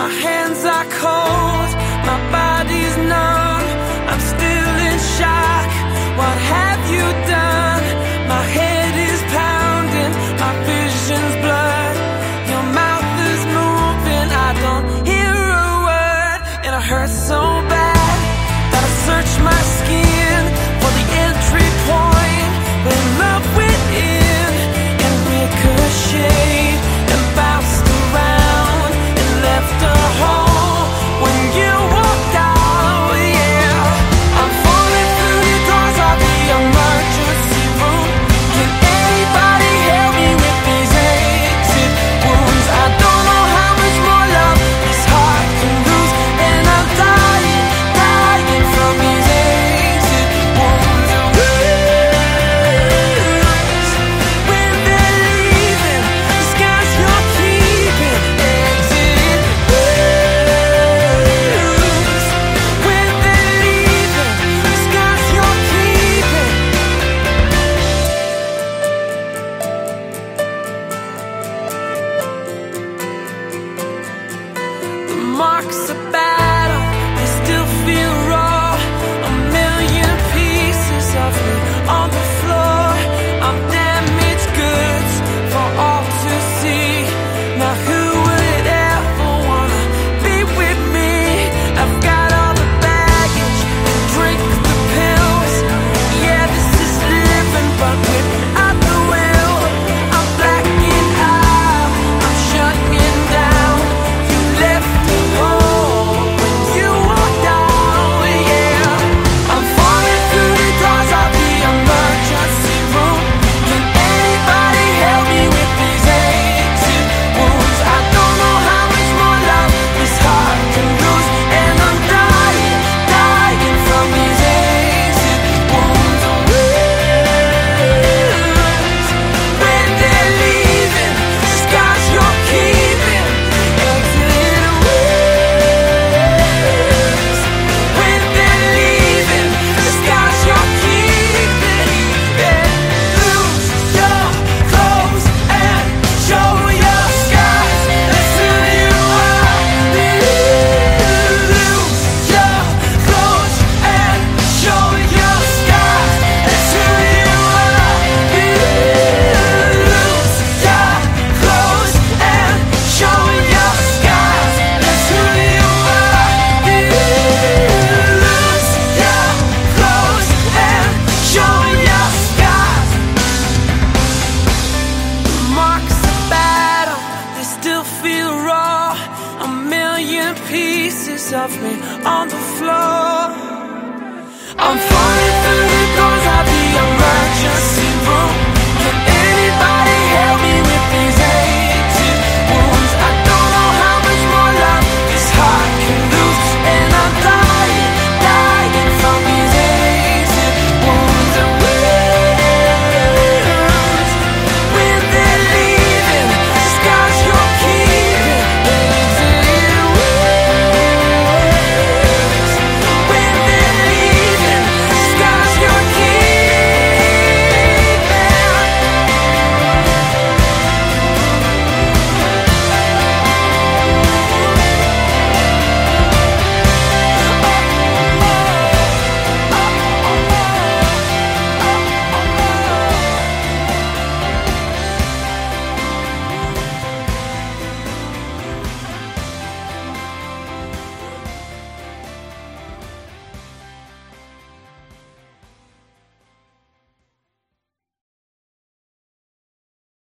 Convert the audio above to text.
My hands are cold, my body's numb. I'm still in shock. What have you done? My head is pounding, my vision's blurred. Your mouth is moving, I don't hear a word, and I hurt so marks of battle, they still feel. pieces of me on the floor.